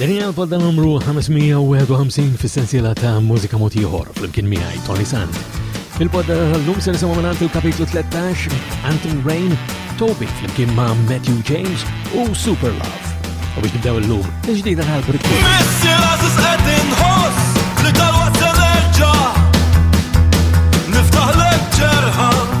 Daniel Paul dan numru 551 fis-sensiela ta' mużika motiħor fl-imkien miħaj Tony Sand. Fil-podda l-lum se nisimgħu minn il-kapitlu 13 Anton Rain, Toby fl-imkien ma' Matthew James u Super Love. U biex nibdew l-lum, il-ġdida tal-Brit. Messi għazis għedin ħoss li tal-waqt l-erġa niftaħ l-ġerħa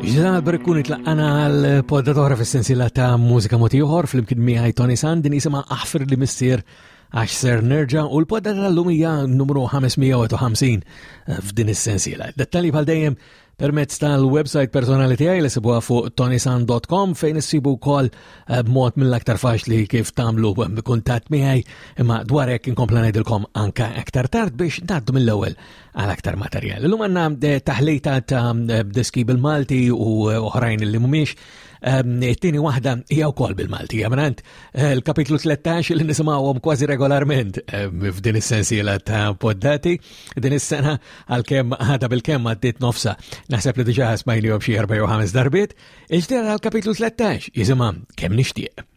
Ġdana l-brek kun itlaqqana għal poddatora fis-sensila ta' mużika motiħor fl-imkien miħaj Tony San din jisima aħfir li missier għax ser nerġa u l-poddata l-lum hija numru 550 eh, f'din is-sensiela. Dettali bħal dejjem permezz tal-website personali tiegħi li sibuha fuq tonisan.com fejn issibu wkoll eh, b'mod mill-aktar faċli kif tagħmlu eh, kuntatt miegħi imma dwar hekk inkompla ngħidilkom anke aktar tard biex ngħaddu mill-ewwel għal aktar materjal. Illum għanna taħlita ta' diski bil-Malti u oħrajn li mumiex. Tini wahda hija wkoll bil-Malti, jamrant eh, l-kapitlu 13 li nisimgħuhom kważi regolarment f'din is-sensiela ta' poddati din is-sena għalkemm ħada bil-kemm għaddiet nofsa. Naħseb li diġà smajlihom xi 4 5 darbiet, iġdera l-kapitlu 13 jisimha kemm nixtieq.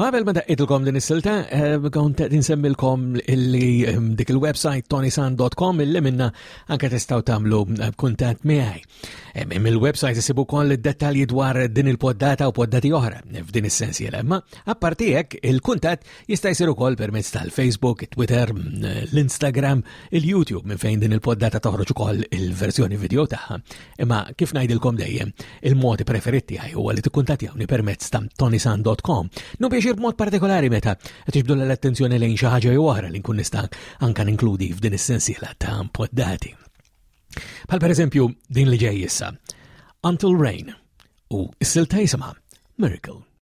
Għabel ma daqqidilkom din is-silta, eh, kont insemmilkom li ehm, dik il-website tonisan.com illi minna anke tistgħu tagħmlu eh, kuntatt miegħi. Ehm, il-website isibu koll id-dettalji dwar din il-poddata u poddati oħra f'din is-sensiela. Imma apparti hekk il-kuntatt jista' jsir ukoll permezz tal-Facebook, Twitter, mm, l-Instagram, il-YouTube minn fejn din il-poddata toħroġ ukoll il-verżjoni video tagħha Imma kif ngħidilkom dejjem, il-mod preferit tiegħi huwa li tikkuntattjawni permezz ta' tonisan.com. Nu biex b'mod partikolari meta qed tixbdu l-attenzjoni lejn xi ħaġa jew oħra li nkun nista' anke ninkludi f'din is-sensiela ta' poddati. Bħal pereżempju din li ġej issa, Until Rain u s-silta jisimha Miracle.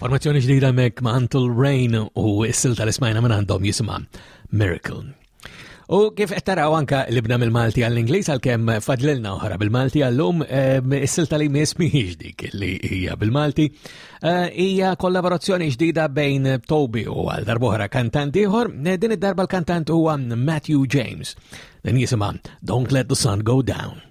Formazzjoni ġdida mek ma' Antul Rain u s-silta l-ismajna minn għandhom jisima Miracle. U kif qed taraw anka libna mill-Malti għall-Ingliż għalkemm fadlilna oħra bil-Malti għallum is-silta li miss mhijiex dik li hija bil-Malti Eh, hija kollaborazzjoni ġdida bejn Toby u għal darbohra kantant ieħor, eh, din id-darba l-kantant huwa Matthew James. Din jisimha Don't Let the Sun Go Down.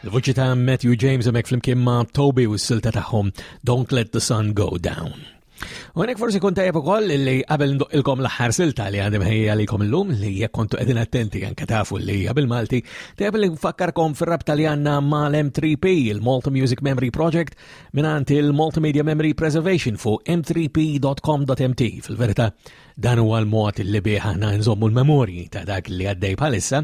Il-vuċi ta' Matthew James emek flimkien ma' Toby u s-silta tagħhom Don't Let the Sun Go Down. Unek forsi kun tajab ukoll li qabel nduqilkom l-aħħar silta li għandem ħejja li kom l-lum li jekk kontu qegħdin attenti anke tafu li hija bil-Malti, tajab li nfakkarkom fir-rabta li għandna mal-M3P, il-Malta Music Memory Project, mingħand il-Multimedia Memory Preservation fuq m3p.com.mt fil-verità Dan huwa l-mod li bih aħna nżommu l-memorji ta' dak li għaddej bħalissa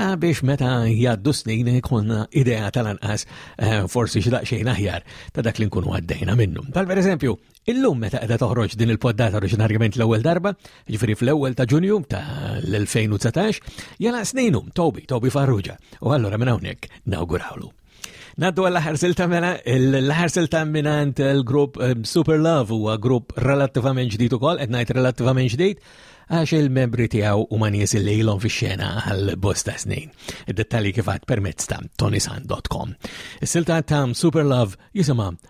ah, biex meta jgħaddu snin konna idea tal-anqas eh, forsi xi daqsxejn aħjar ta' dak li nkunu għaddejna minnu. Tal per eżempju, Illum meta qiegħda toħroġ din il-poddata oriġinarjament l-ewwel darba, ġifieri fl-ewwel ta' Ġunju ta' l-2019, jala sninu Tobi, Tobi Farrugia, u allura minn hawnhekk nawgurawlu. Naddu għall-ħar silta mela, l-ħar silta minant il-grupp eh, Super Love huwa grupp relattivament ġdid ukoll, qed ngħid relattivament ġdid, għax il-membri tiegħu huma nies li ilhom fix-xena għal bosta snin. Id-dettalji kif għad permezz ta' tonisan.com. Is-silta ta' Super Love jisimha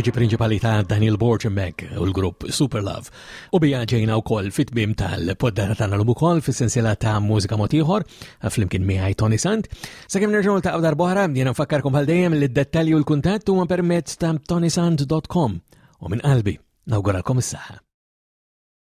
il-voċi prinċipali ta' Daniel Borgemek u l-grupp Super Love. U bija ġejna u koll fit-bim tal-poddata ta' l-lum u koll fil-sensila ta' mużika motiħor, fl-imkien miħaj Tony Sant. Sakim nerġun ta' għabdar boħra, jena nfakkarkom għal dejjem li d-dettalji u l-kuntat u permezz ta' tonysant.com. U minn qalbi, nawguralkom s-saha.